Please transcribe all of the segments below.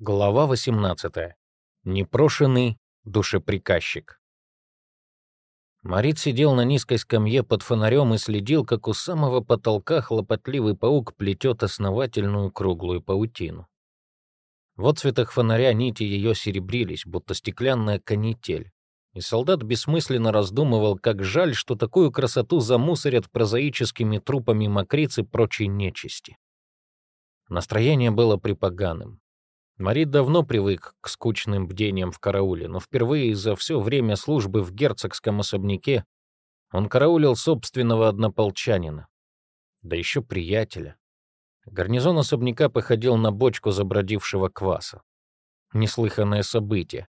Глава 18. Непрошенный душеприказчик. Марит сидел на низкой скамье под фонарем и следил, как у самого потолка хлопотливый паук плетет основательную круглую паутину. В отцветах фонаря нити ее серебрились, будто стеклянная канитель. И солдат бессмысленно раздумывал, как жаль, что такую красоту замусорят прозаическими трупами мокриц и прочей нечисти. Настроение было припоганым. Марит давно привык к скучным бдениям в карауле, но впервые за все время службы в герцогском особняке он караулил собственного однополчанина, да еще приятеля. Гарнизон особняка походил на бочку забродившего кваса. Неслыханное событие.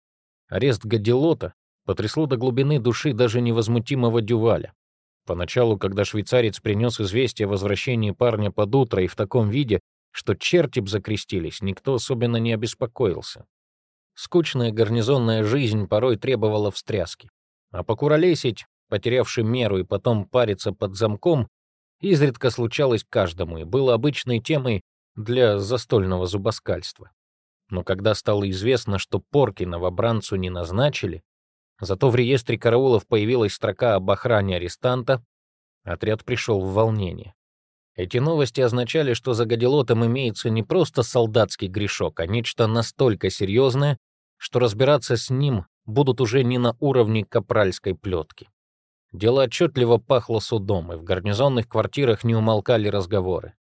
Арест Гадилота потрясло до глубины души даже невозмутимого Дюваля. Поначалу, когда швейцарец принес известие о возвращении парня под утро и в таком виде, что черти б закрестились, никто особенно не обеспокоился. Скучная гарнизонная жизнь порой требовала встряски. А покуролесить, потерявший меру и потом париться под замком, изредка случалось каждому и было обычной темой для застольного зубоскальства. Но когда стало известно, что порки новобранцу не назначили, зато в реестре караулов появилась строка об охране арестанта, отряд пришел в волнение. Эти новости означали, что за Гадилотом имеется не просто солдатский грешок, а нечто настолько серьезное, что разбираться с ним будут уже не на уровне капральской плетки. Дело отчетливо пахло судом, и в гарнизонных квартирах не умолкали разговоры.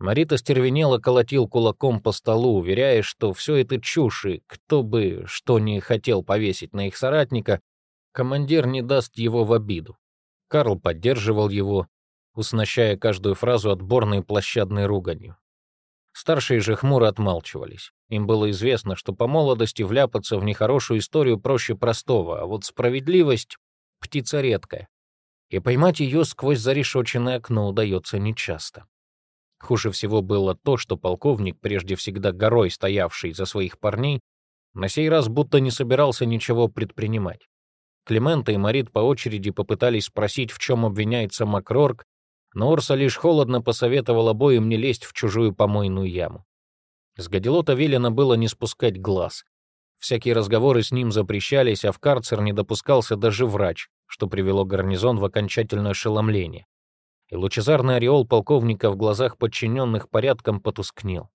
Марита стервенело колотил кулаком по столу, уверяя, что все это чушь, и кто бы что ни хотел повесить на их соратника, командир не даст его в обиду. Карл поддерживал его, уснащая каждую фразу отборной площадной руганью. Старшие же хмуро отмалчивались. Им было известно, что по молодости вляпаться в нехорошую историю проще простого, а вот справедливость — птица редкая. И поймать ее сквозь зарешоченное окно удается нечасто. Хуже всего было то, что полковник, прежде всегда горой стоявший за своих парней, на сей раз будто не собирался ничего предпринимать. Климента и Марит по очереди попытались спросить, в чем обвиняется Макрорг, но Орса лишь холодно посоветовал обоим не лезть в чужую помойную яму. С Гадилота велено было не спускать глаз. Всякие разговоры с ним запрещались, а в карцер не допускался даже врач, что привело гарнизон в окончательное ошеломление. И лучезарный ореол полковника в глазах подчиненных порядком потускнел.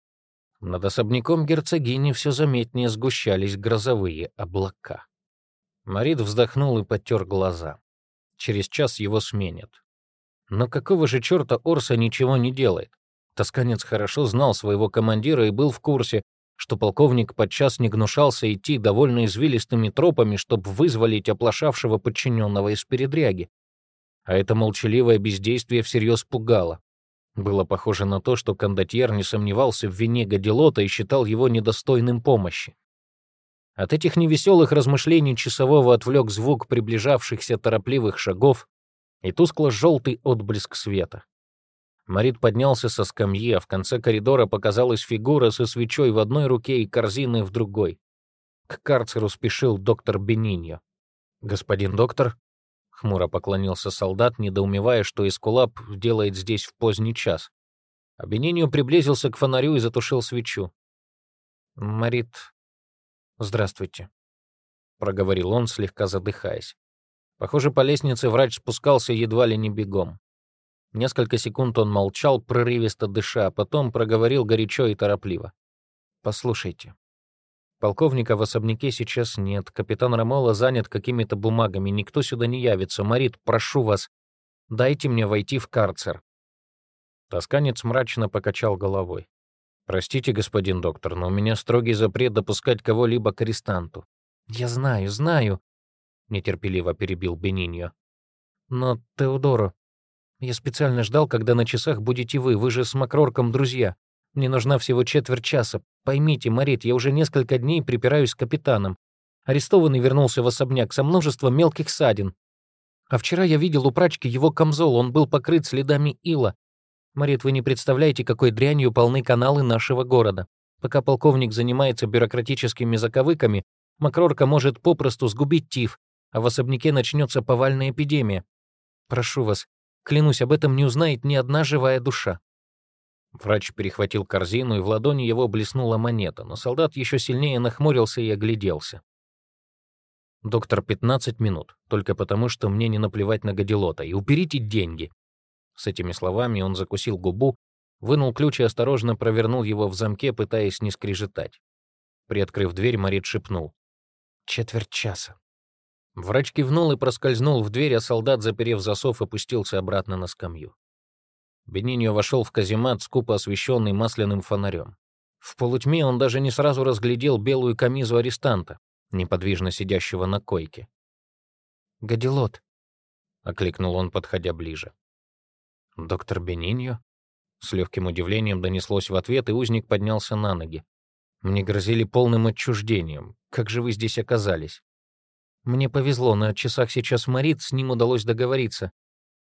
Над особняком герцогини все заметнее сгущались грозовые облака. Марит вздохнул и потер глаза. Через час его сменят. Но какого же черта Орса ничего не делает? Тосканец хорошо знал своего командира и был в курсе, что полковник подчас не гнушался идти довольно извилистыми тропами, чтобы вызволить оплошавшего подчиненного из передряги. А это молчаливое бездействие всерьез пугало. Было похоже на то, что кондотьер не сомневался в вине Гадилота и считал его недостойным помощи. От этих невеселых размышлений часового отвлек звук приближавшихся торопливых шагов, и тускло-желтый отблеск света. Марит поднялся со скамьи, а в конце коридора показалась фигура со свечой в одной руке и корзиной в другой. К карцеру спешил доктор Бениньо. «Господин доктор?» — хмуро поклонился солдат, недоумевая, что Эскулап делает здесь в поздний час. А Бениньо приблизился к фонарю и затушил свечу. «Марит, здравствуйте», — проговорил он, слегка задыхаясь. Похоже, по лестнице врач спускался едва ли не бегом. Несколько секунд он молчал, прерывисто дыша, а потом проговорил горячо и торопливо. «Послушайте. Полковника в особняке сейчас нет. Капитан Рамола занят какими-то бумагами. Никто сюда не явится. Марит, прошу вас, дайте мне войти в карцер». Тосканец мрачно покачал головой. «Простите, господин доктор, но у меня строгий запрет допускать кого-либо к арестанту». «Я знаю, знаю», — нетерпеливо перебил Бениньо. «Но, Теодоро, я специально ждал, когда на часах будете вы. Вы же с Макрорком друзья. Мне нужна всего четверть часа. Поймите, Марит, я уже несколько дней припираюсь с капитаном. Арестованный вернулся в особняк со множеством мелких ссадин. А вчера я видел у прачки его камзол, он был покрыт следами ила. Марит, вы не представляете, какой дрянью полны каналы нашего города. Пока полковник занимается бюрократическими заковыками, Макрорка может попросту сгубить тиф, а в особняке начнется повальная эпидемия. Прошу вас, клянусь, об этом не узнает ни одна живая душа». Врач перехватил корзину, и в ладони его блеснула монета, но солдат еще сильнее нахмурился и огляделся. «Доктор, 15 минут, только потому, что мне не наплевать на гадилота, и уберите деньги». С этими словами он закусил губу, вынул ключ и осторожно провернул его в замке, пытаясь не скрежетать. Приоткрыв дверь, Марит шепнул. «Четверть часа». Врач кивнул и проскользнул в дверь, а солдат, заперев засов, опустился обратно на скамью. Бениньо вошел в каземат, скупо освещенный масляным фонарем. В полутьме он даже не сразу разглядел белую камизу арестанта, неподвижно сидящего на койке. «Гадилот», — окликнул он, подходя ближе. «Доктор Бениньо?» С легким удивлением донеслось в ответ, и узник поднялся на ноги. «Мне грозили полным отчуждением. Как же вы здесь оказались?» «Мне повезло, на часах сейчас Марит, с ним удалось договориться.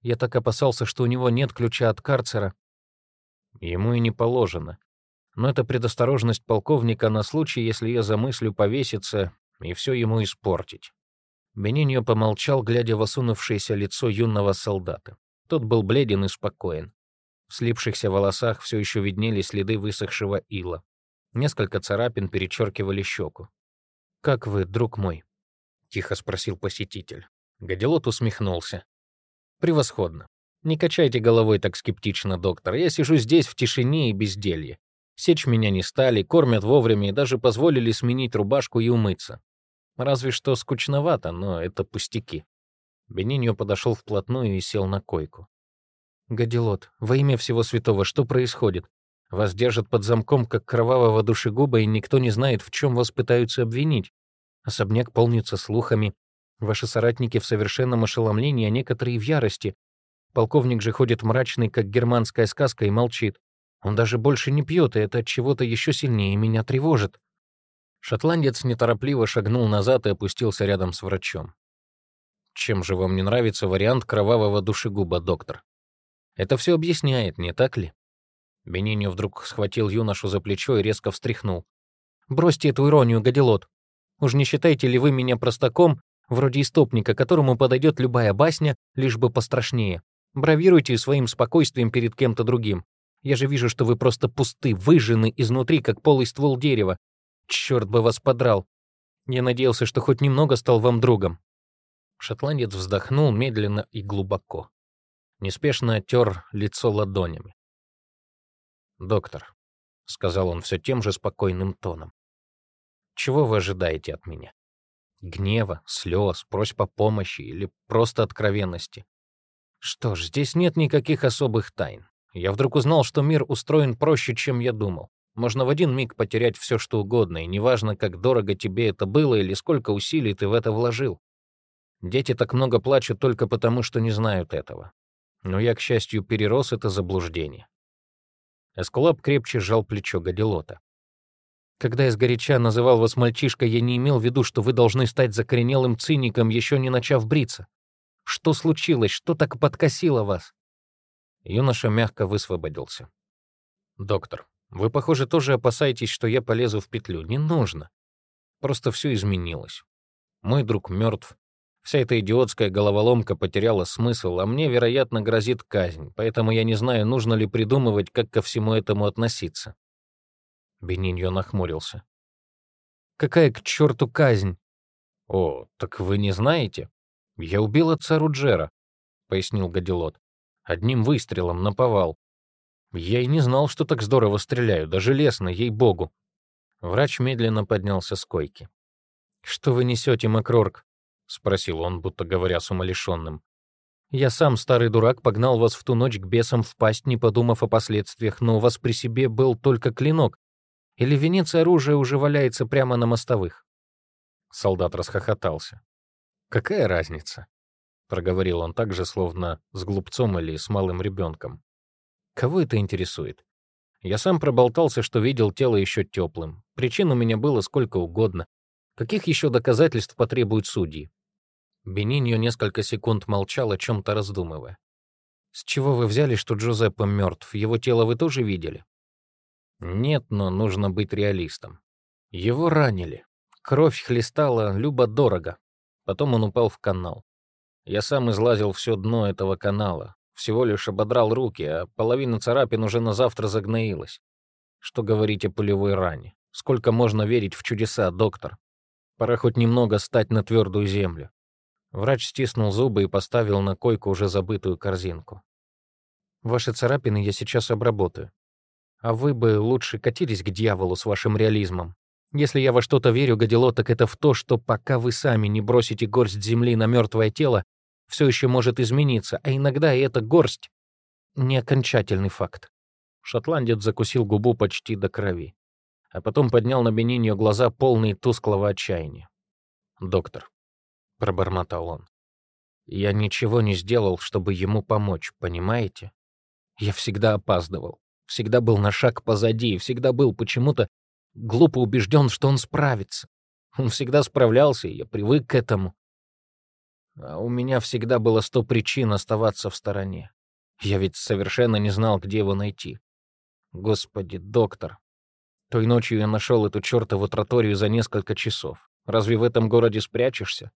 Я так опасался, что у него нет ключа от карцера. Ему и не положено. Но это предосторожность полковника на случай, если я замыслю повеситься и все ему испортить. Бениньо помолчал, глядя в осунувшееся лицо юного солдата. Тот был бледен и спокоен. В слипшихся волосах все еще виднелись следы высохшего ила. Несколько царапин перечеркивали щеку. «Как вы, друг мой?» — тихо спросил посетитель. Гадилот усмехнулся. Превосходно. Не качайте головой так скептично, доктор. Я сижу здесь в тишине и безделье. Сечь меня не стали, кормят вовремя и даже позволили сменить рубашку и умыться. Разве что скучновато, но это пустяки. Бениньо подошел вплотную и сел на койку. «Гадилот, во имя всего святого, что происходит? Вас держат под замком, как кровавого душегуба, и никто не знает, в чем вас пытаются обвинить. Особняк полнится слухами, Ваши соратники в совершенном ошеломлении, а некоторые в ярости. Полковник же ходит мрачный, как германская сказка, и молчит. Он даже больше не пьет, и это от чего-то еще сильнее меня тревожит. Шотландец неторопливо шагнул назад и опустился рядом с врачом. Чем же вам не нравится вариант кровавого душегуба, доктор? Это все объясняет, не так ли? Бениньо вдруг схватил юношу за плечо и резко встряхнул. «Бросьте эту иронию, гадилот. Уж не считаете ли вы меня простаком, вроде истопника, которому подойдет любая басня, лишь бы пострашнее. Бравируйте своим спокойствием перед кем-то другим. Я же вижу, что вы просто пусты, выжжены изнутри, как полый ствол дерева. Черт бы вас подрал. Я надеялся, что хоть немного стал вам другом». Шотландец вздохнул медленно и глубоко. Неспешно оттер лицо ладонями. «Доктор», — сказал он все тем же спокойным тоном, — «чего вы ожидаете от меня? Гнева, слез, просьб о помощи или просто откровенности. Что ж, здесь нет никаких особых тайн. Я вдруг узнал, что мир устроен проще, чем я думал. Можно в один миг потерять все, что угодно, и неважно, как дорого тебе это было или сколько усилий ты в это вложил. Дети так много плачут только потому, что не знают этого. Но я, к счастью, перерос это заблуждение. Эскулап крепче сжал плечо Гадилота. Когда я сгоряча называл вас мальчишкой, я не имел в виду, что вы должны стать закоренелым циником, еще не начав бриться. Что случилось? Что так подкосило вас?» Юноша мягко высвободился. «Доктор, вы, похоже, тоже опасаетесь, что я полезу в петлю. Не нужно. Просто все изменилось. Мой друг мертв. Вся эта идиотская головоломка потеряла смысл, а мне, вероятно, грозит казнь, поэтому я не знаю, нужно ли придумывать, как ко всему этому относиться. Бениньо нахмурился. «Какая к черту казнь?» «О, так вы не знаете? Я убил отца Руджера», — пояснил Гадилот. «Одним выстрелом наповал. Я и не знал, что так здорово стреляю, даже лестно, ей-богу». Врач медленно поднялся с койки. «Что вы несете, Макрорк?» — спросил он, будто говоря с умалишенным. «Я сам, старый дурак, погнал вас в ту ночь к бесам в пасть, не подумав о последствиях, но у вас при себе был только клинок, или венец оружия уже валяется прямо на мостовых?» Солдат расхохотался. «Какая разница?» — проговорил он так же, словно с глупцом или с малым ребенком. «Кого это интересует? Я сам проболтался, что видел тело еще теплым. Причин у меня было сколько угодно. Каких еще доказательств потребуют судьи?» Бениньо несколько секунд молчал, о чем-то раздумывая. «С чего вы взяли, что Джозеппе мертв? Его тело вы тоже видели?» Нет, но нужно быть реалистом. Его ранили. Кровь хлестала любо-дорого. Потом он упал в канал. Я сам излазил все дно этого канала. Всего лишь ободрал руки, а половина царапин уже на завтра загноилась. Что говорить о пулевой ране? Сколько можно верить в чудеса, доктор? Пора хоть немного стать на твердую землю. Врач стиснул зубы и поставил на койку уже забытую корзинку. «Ваши царапины я сейчас обработаю. А вы бы лучше катились к дьяволу с вашим реализмом. Если я во что-то верю, Гадило, так это в то, что пока вы сами не бросите горсть земли на мертвое тело, все еще может измениться, а иногда и эта горсть — не окончательный факт. Шотландец закусил губу почти до крови, а потом поднял на Бениньо глаза, полные тусклого отчаяния. «Доктор», — пробормотал он, — «я ничего не сделал, чтобы ему помочь, понимаете? Я всегда опаздывал, всегда был на шаг позади, всегда был почему-то глупо убежден, что он справится. Он всегда справлялся, и я привык к этому. А у меня всегда было сто причин оставаться в стороне. Я ведь совершенно не знал, где его найти. Господи, доктор. Той ночью я нашел эту чертову троторию за несколько часов. Разве в этом городе спрячешься?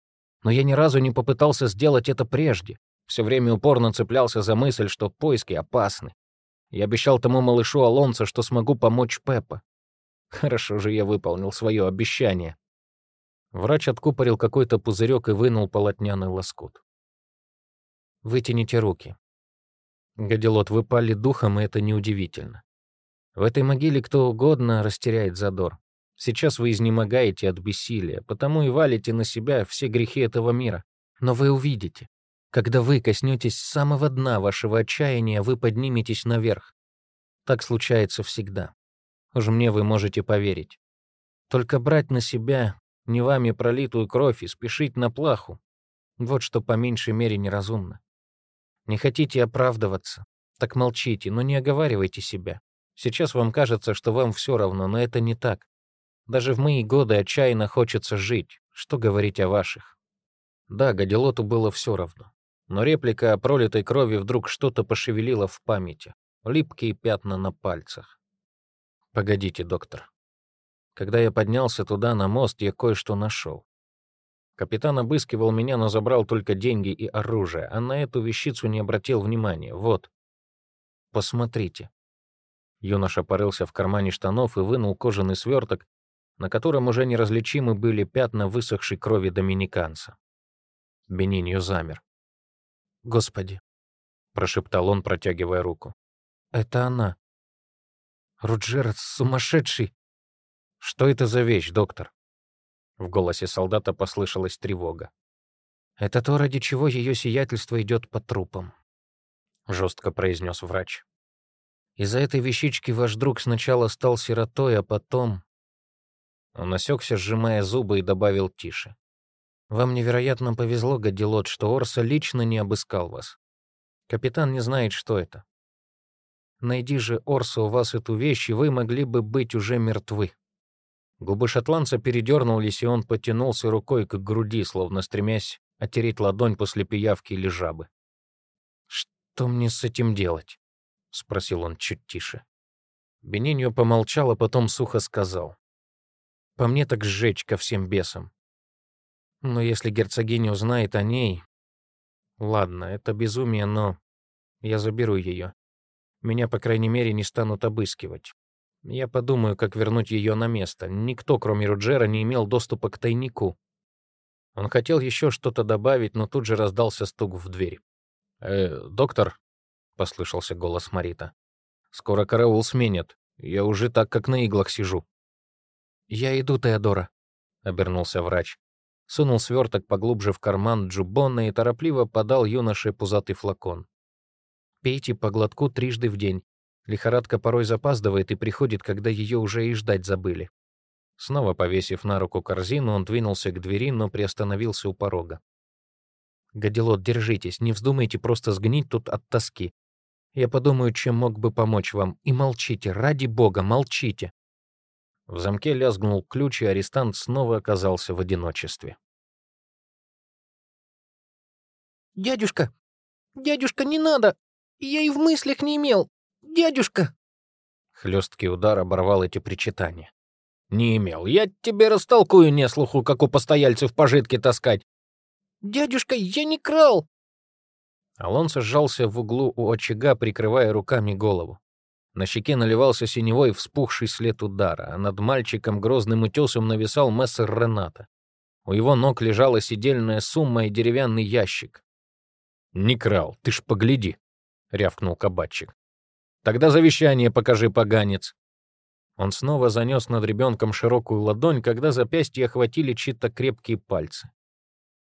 Но я ни разу не попытался сделать это прежде. Все время упорно цеплялся за мысль, что поиски опасны. Я обещал тому малышу Алонсо, что смогу помочь Пеппа. Хорошо же я выполнил свое обещание. Врач откупорил какой-то пузырек и вынул полотняный лоскут. «Вытяните руки». Гадилот, вы пали духом, и это неудивительно. В этой могиле кто угодно растеряет задор. Сейчас вы изнемогаете от бессилия, потому и валите на себя все грехи этого мира. Но вы увидите, когда вы коснетесь самого дна вашего отчаяния, вы подниметесь наверх. Так случается всегда. Уж мне вы можете поверить. Только брать на себя не вами пролитую кровь и спешить на плаху — вот что по меньшей мере неразумно. Не хотите оправдываться, так молчите, но не оговаривайте себя. Сейчас вам кажется, что вам все равно, но это не так. Даже в мои годы отчаянно хочется жить, что говорить о ваших. Да, Гадилоту было все равно. Но реплика о пролитой крови вдруг что-то пошевелила в памяти. Липкие пятна на пальцах. Погодите, доктор. Когда я поднялся туда, на мост, я кое-что нашел. Капитан обыскивал меня, но забрал только деньги и оружие, а на эту вещицу не обратил внимания. Вот. Посмотрите. Юноша порылся в кармане штанов и вынул кожаный сверток, на котором уже неразличимы были пятна высохшей крови доминиканца. Бениньо замер. «Господи!» — прошептал он, протягивая руку. «Это она!» Руджер сумасшедший!» «Что это за вещь, доктор?» В голосе солдата послышалась тревога. «Это то, ради чего ее сиятельство идет по трупам», — жестко произнес врач. «Из-за этой вещички ваш друг сначала стал сиротой, а потом...» Он осекся, сжимая зубы, и добавил тише. «Вам невероятно повезло, Гадилот, что Орса лично не обыскал вас. Капитан не знает, что это. Найди же, Орса, у вас эту вещь, и вы могли бы быть уже мертвы». Губы шотландца передернулись, и он потянулся рукой к груди, словно стремясь отереть ладонь после пиявки или жабы. «Что мне с этим делать?» — спросил он чуть тише. Бениньо помолчал, а потом сухо сказал. «По мне так сжечь ко всем бесам. Но если герцогиня узнает о ней... Ладно, это безумие, но я заберу ее. Меня, по крайней мере, не станут обыскивать. Я подумаю, как вернуть ее на место. Никто, кроме Руджера, не имел доступа к тайнику. Он хотел еще что-то добавить, но тут же раздался стук в дверь. «Э, доктор», — послышался голос Марита, — «скоро караул сменят. Я уже так, как на иглах сижу». «Я иду, Теодора», — обернулся врач. Сунул сверток поглубже в карман Джубона и торопливо подал юноше пузатый флакон. Пейте по глотку трижды в день. Лихорадка порой запаздывает и приходит, когда ее уже и ждать забыли. Снова повесив на руку корзину, он двинулся к двери, но приостановился у порога. «Гадилот, держитесь, не вздумайте просто сгнить тут от тоски. Я подумаю, чем мог бы помочь вам. И молчите, ради бога, молчите!» В замке лязгнул ключ, и арестант снова оказался в одиночестве. «Дядюшка! Дядюшка, не надо!» Я и в мыслях не имел. Дядюшка!» Хлесткий удар оборвал эти причитания. «Не имел. Я тебе растолкую неслуху, как у постояльцев пожитки таскать». «Дядюшка, я не крал!» Алонсо сжался в углу у очага, прикрывая руками голову. На щеке наливался синевой вспухший след удара, а над мальчиком грозным утесом нависал мессер Рената. У его ног лежала сидельная сумма и деревянный ящик. «Не крал, ты ж погляди», — рявкнул кабачик. «Тогда завещание покажи, поганец». Он снова занес над ребенком широкую ладонь, когда запястье охватили чьи-то крепкие пальцы.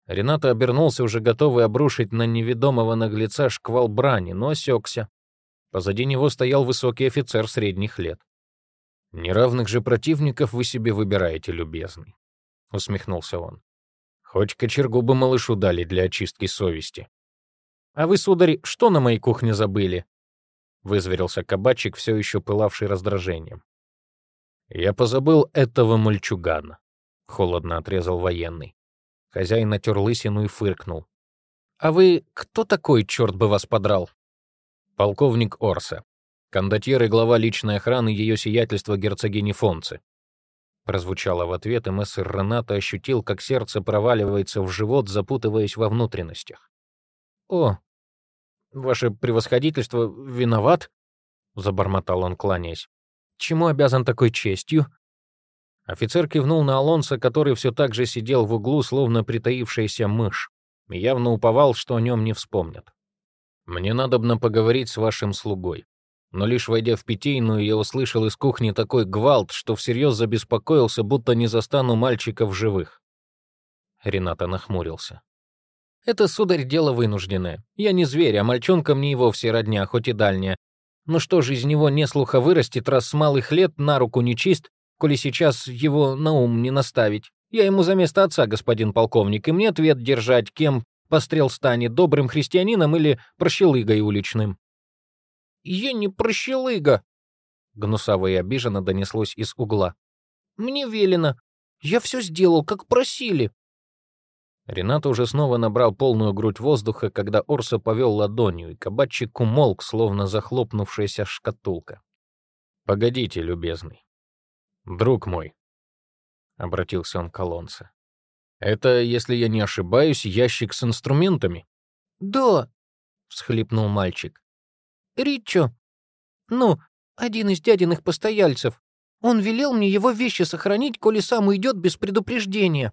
Рената обернулся, уже готовый обрушить на неведомого наглеца шквал брани, но осекся. Позади него стоял высокий офицер средних лет. «Неравных же противников вы себе выбираете, любезный», — усмехнулся он. «Хоть кочергу бы малышу дали для очистки совести». «А вы, сударь, что на моей кухне забыли?» — вызверился кабачик, все еще пылавший раздражением. «Я позабыл этого мальчугана», — холодно отрезал военный. Хозяин натер лысину и фыркнул. «А вы кто такой, черт бы вас подрал?» «Полковник Орса. Кондотьер и глава личной охраны ее сиятельства герцогини Фонцы». Прозвучало в ответ, и мессер Рената ощутил, как сердце проваливается в живот, запутываясь во внутренностях. «О, ваше превосходительство виноват?» — забормотал он, кланяясь. «Чему обязан такой честью?» Офицер кивнул на Алонса, который все так же сидел в углу, словно притаившаяся мышь, и явно уповал, что о нем не вспомнят. «Мне надобно поговорить с вашим слугой». Но лишь войдя в питейную, я услышал из кухни такой гвалт, что всерьез забеспокоился, будто не застану мальчика в живых. Рената нахмурился. «Это, сударь, дело вынужденное. Я не зверь, а мальчонка мне и вовсе родня, хоть и дальняя. Ну что же из него не слуха вырастет, раз с малых лет на руку не чист, коли сейчас его на ум не наставить. Я ему за место отца, господин полковник, и мне ответ держать, кем пострел станет, добрым христианином или прощелыгой уличным». «Я не прощелыга», — гнусаво и обиженно донеслось из угла. «Мне велено. Я все сделал, как просили». Ренат уже снова набрал полную грудь воздуха, когда Орса повел ладонью, и кабачик умолк, словно захлопнувшаяся шкатулка. «Погодите, любезный. «Друг мой», — обратился он к Алонсо, — «это, если я не ошибаюсь, ящик с инструментами?» «Да», — всхлипнул мальчик. «Ричо, ну, один из дядиных постояльцев. Он велел мне его вещи сохранить, коли сам уйдет без предупреждения».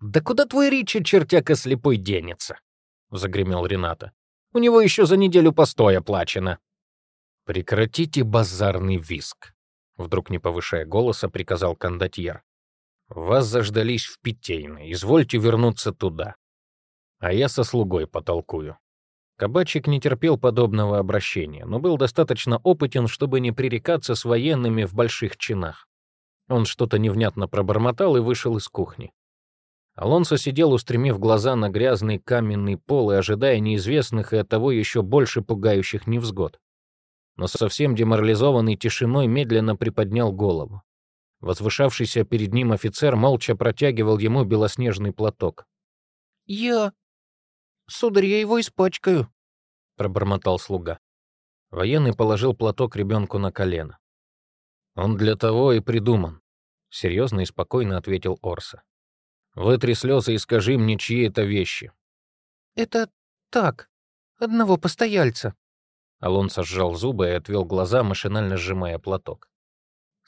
«Да куда твой Ричи, чертяка слепой, денется?» — загремел Рената. «У него еще за неделю постоя плачено». «Прекратите базарный виск», Вдруг, не повышая голоса, приказал кондотьер. «Вас заждались в питейной. Извольте вернуться туда. А я со слугой потолкую». Кабачик не терпел подобного обращения, но был достаточно опытен, чтобы не пререкаться с военными в больших чинах. Он что-то невнятно пробормотал и вышел из кухни. Алонсо сидел, устремив глаза на грязный каменный пол и ожидая неизвестных и оттого еще больше пугающих невзгод но совсем деморализованный тишиной медленно приподнял голову. Возвышавшийся перед ним офицер молча протягивал ему белоснежный платок. «Я... Сударь, я его испачкаю», — пробормотал слуга. Военный положил платок ребенку на колено. «Он для того и придуман», — серьезно и спокойно ответил Орса. «Вытри слезы и скажи мне, чьи это вещи». «Это так, одного постояльца», Алонсо сжал зубы и отвел глаза, машинально сжимая платок.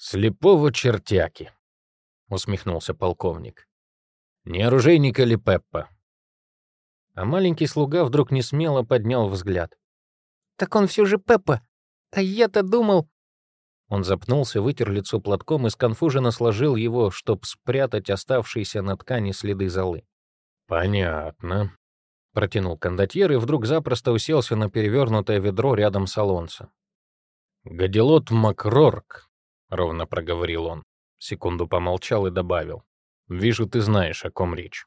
«Слепого чертяки!» — усмехнулся полковник. «Не оружейника ли Пеппа?» А маленький слуга вдруг несмело поднял взгляд. «Так он все же Пеппа! А я-то думал...» Он запнулся, вытер лицо платком и сконфуженно сложил его, чтоб спрятать оставшиеся на ткани следы золы. «Понятно», — протянул кондотьер и вдруг запросто уселся на перевернутое ведро рядом с Алонсо. «Гадилот Макрорк», — ровно проговорил он. Секунду помолчал и добавил. «Вижу, ты знаешь, о ком речь.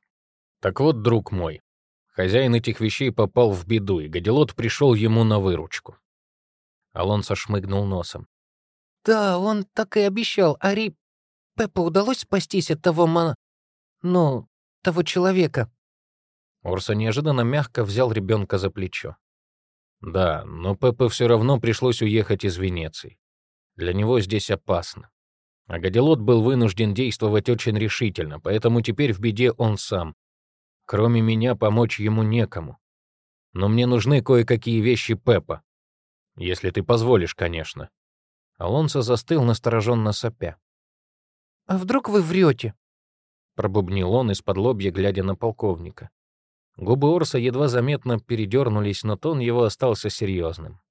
Так вот, друг мой, хозяин этих вещей попал в беду, и Гадилот пришел ему на выручку». Алонсо шмыгнул носом. «Да, он так и обещал. Ари... Пеппа удалось спастись от того мана... Ну, того человека?» Орса неожиданно мягко взял ребенка за плечо. Да, но Пеппе все равно пришлось уехать из Венеции. Для него здесь опасно. А Гадилот был вынужден действовать очень решительно, поэтому теперь в беде он сам. Кроме меня помочь ему некому. Но мне нужны кое-какие вещи Пеппа. Если ты позволишь, конечно». Алонсо застыл, настороженно сопя. «А вдруг вы врете?» — пробубнил он из-под лобья, глядя на полковника. Губы Орса едва заметно передернулись, но тон его остался серьезным.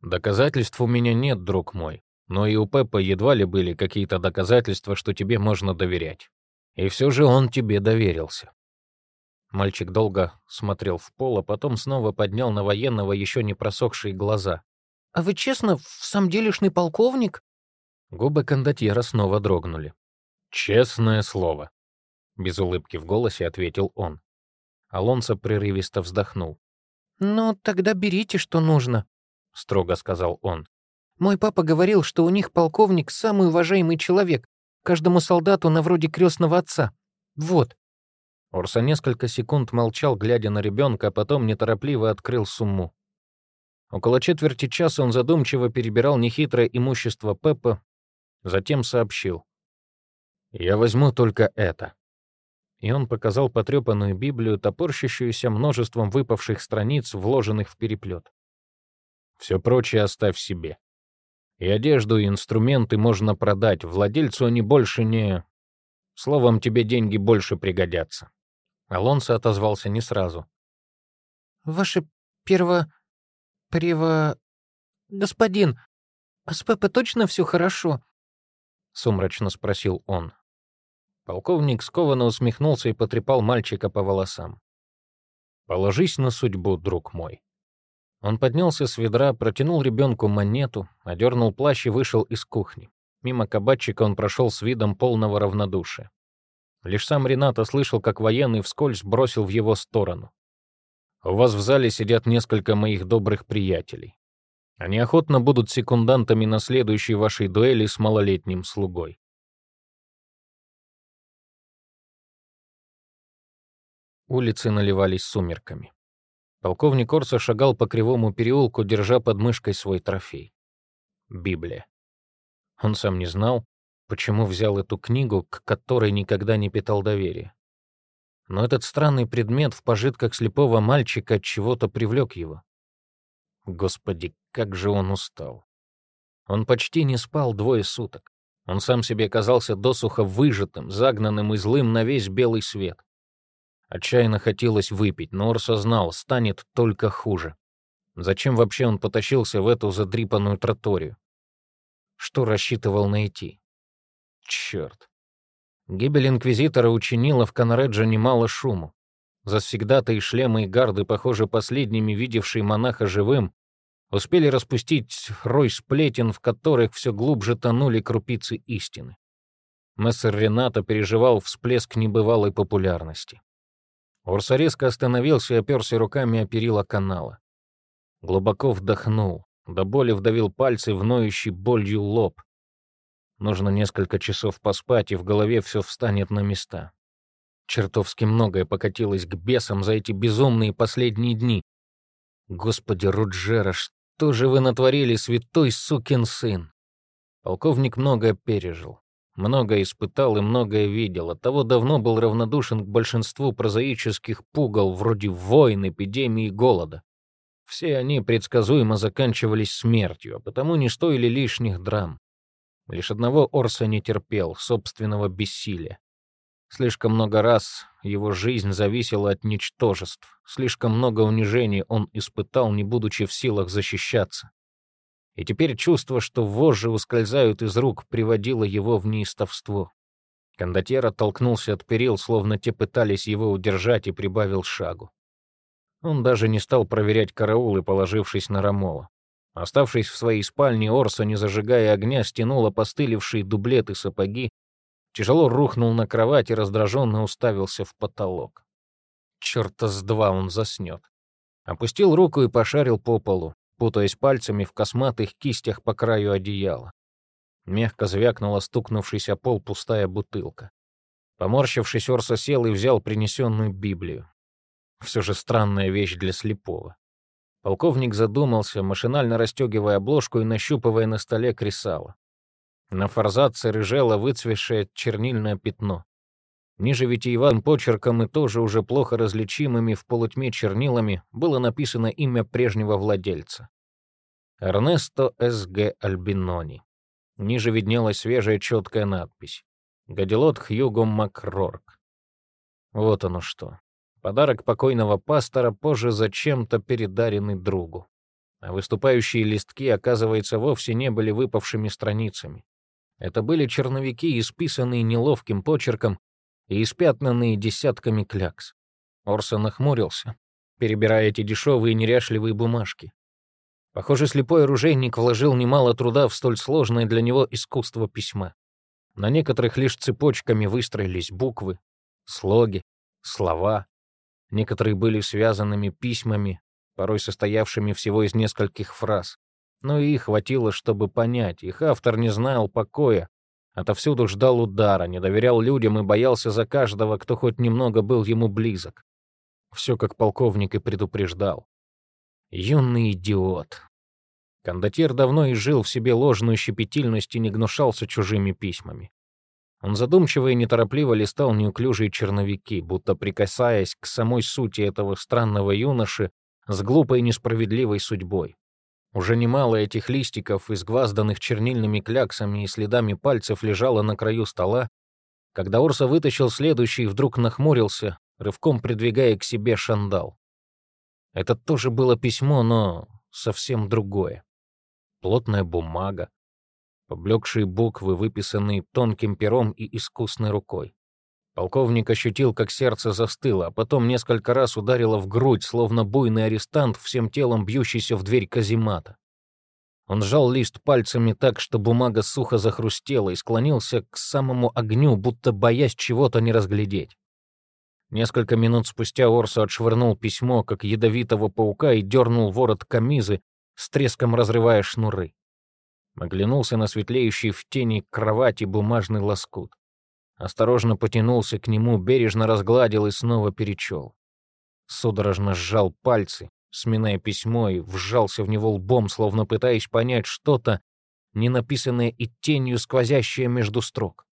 «Доказательств у меня нет, друг мой, но и у Пеппа едва ли были какие-то доказательства, что тебе можно доверять. И все же он тебе доверился». Мальчик долго смотрел в пол, а потом снова поднял на военного еще не просохшие глаза. «А вы честно, в самом делешный полковник?» Губы кондотьера снова дрогнули. «Честное слово», — без улыбки в голосе ответил он. Алонсо прерывисто вздохнул. «Ну, тогда берите, что нужно», — строго сказал он. «Мой папа говорил, что у них полковник самый уважаемый человек, каждому солдату на вроде крестного отца. Вот». Орса несколько секунд молчал, глядя на ребенка, а потом неторопливо открыл сумму. Около четверти часа он задумчиво перебирал нехитрое имущество Пеппа, затем сообщил. «Я возьму только это» и он показал потрепанную Библию, топорщащуюся множеством выпавших страниц, вложенных в переплет. «Все прочее оставь себе. И одежду, и инструменты можно продать, владельцу они больше не... Словом, тебе деньги больше пригодятся». Алонсо отозвался не сразу. «Ваше перво... прево... господин, а с Пеппа точно все хорошо?» — сумрачно спросил он. Полковник скованно усмехнулся и потрепал мальчика по волосам. «Положись на судьбу, друг мой». Он поднялся с ведра, протянул ребенку монету, одернул плащ и вышел из кухни. Мимо кабачика он прошел с видом полного равнодушия. Лишь сам Рената слышал, как военный вскользь бросил в его сторону. «У вас в зале сидят несколько моих добрых приятелей. Они охотно будут секундантами на следующей вашей дуэли с малолетним слугой. Улицы наливались сумерками. Полковник Орса шагал по кривому переулку, держа под мышкой свой трофей. Библия. Он сам не знал, почему взял эту книгу, к которой никогда не питал доверия. Но этот странный предмет в пожитках слепого мальчика от чего-то привлек его. Господи, как же он устал. Он почти не спал двое суток. Он сам себе казался досуха выжатым, загнанным и злым на весь белый свет. Отчаянно хотелось выпить, но Орс знал, станет только хуже. Зачем вообще он потащился в эту задрипанную троторию? Что рассчитывал найти? Черт. Гибель Инквизитора учинила в Конредже немало шуму. Завсегда-то и шлемы и гарды, похоже, последними видевшие монаха живым, успели распустить рой сплетен, в которых все глубже тонули крупицы истины. Мессер Рената переживал всплеск небывалой популярности. Урса резко остановился и оперся руками о перила канала. Глубоко вдохнул, до боли вдавил пальцы в ноющий болью лоб. Нужно несколько часов поспать, и в голове все встанет на места. Чертовски многое покатилось к бесам за эти безумные последние дни. Господи, Руджера, что же вы натворили, святой сукин сын? Полковник многое пережил. Многое испытал и многое видел, оттого давно был равнодушен к большинству прозаических пугал, вроде войн, эпидемии и голода. Все они предсказуемо заканчивались смертью, а потому не стоили лишних драм. Лишь одного Орса не терпел — собственного бессилия. Слишком много раз его жизнь зависела от ничтожеств, слишком много унижений он испытал, не будучи в силах защищаться. И теперь чувство, что вожжи ускользают из рук, приводило его в неистовство. Кондотьер оттолкнулся от перил, словно те пытались его удержать, и прибавил шагу. Он даже не стал проверять караулы, положившись на Ромола. Оставшись в своей спальне, Орса, не зажигая огня, стянул опостылевшие дублеты сапоги, тяжело рухнул на кровать и раздраженно уставился в потолок. Чёрта с два он заснет. Опустил руку и пошарил по полу путаясь пальцами в косматых кистях по краю одеяла. Мягко звякнула стукнувшийся пол пустая бутылка. Поморщившись, Орса сел и взял принесенную Библию. Все же странная вещь для слепого. Полковник задумался, машинально расстегивая обложку и нащупывая на столе кресало. На форзаце рыжело выцвешее чернильное пятно. Ниже витиеватым почерком и тоже уже плохо различимыми в полутьме чернилами было написано имя прежнего владельца. Эрнесто С.Г. Альбинони. Ниже виднелась свежая четкая надпись. Гадилот Хьюго Макрорк. Вот оно что. Подарок покойного пастора, позже зачем-то передаренный другу. А выступающие листки, оказывается, вовсе не были выпавшими страницами. Это были черновики, исписанные неловким почерком и испятнанные десятками клякс. Орсон нахмурился, перебирая эти дешевые неряшливые бумажки. Похоже, слепой оружейник вложил немало труда в столь сложное для него искусство письма. На некоторых лишь цепочками выстроились буквы, слоги, слова. Некоторые были связанными письмами, порой состоявшими всего из нескольких фраз. Но и хватило, чтобы понять, их автор не знал покоя, Отовсюду ждал удара, не доверял людям и боялся за каждого, кто хоть немного был ему близок. Все как полковник и предупреждал. Юный идиот. Кондотьер давно изжил в себе ложную щепетильность и не гнушался чужими письмами. Он задумчиво и неторопливо листал неуклюжие черновики, будто прикасаясь к самой сути этого странного юноши с глупой и несправедливой судьбой. Уже немало этих листиков, изгвазданных чернильными кляксами и следами пальцев, лежало на краю стола, когда Орса вытащил следующий вдруг нахмурился, рывком придвигая к себе шандал. Это тоже было письмо, но совсем другое. Плотная бумага, поблекшие буквы, выписанные тонким пером и искусной рукой. Полковник ощутил, как сердце застыло, а потом несколько раз ударило в грудь, словно буйный арестант, всем телом бьющийся в дверь каземата. Он сжал лист пальцами так, что бумага сухо захрустела и склонился к самому огню, будто боясь чего-то не разглядеть. Несколько минут спустя Орсо отшвырнул письмо, как ядовитого паука, и дернул ворот камизы, с треском разрывая шнуры. Оглянулся на светлеющий в тени кровати бумажный лоскут. Осторожно потянулся к нему, бережно разгладил и снова перечел. Судорожно сжал пальцы, сминая письмо, и вжался в него лбом, словно пытаясь понять что-то, не написанное и тенью сквозящее между строк.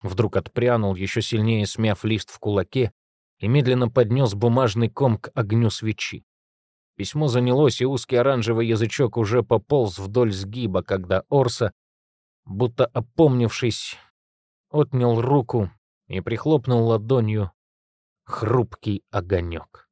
Вдруг отпрянул, еще сильнее смяв лист в кулаке, и медленно поднес бумажный ком к огню свечи. Письмо занялось, и узкий оранжевый язычок уже пополз вдоль сгиба, когда Орса, будто опомнившись, отнял руку и прихлопнул ладонью хрупкий огонек.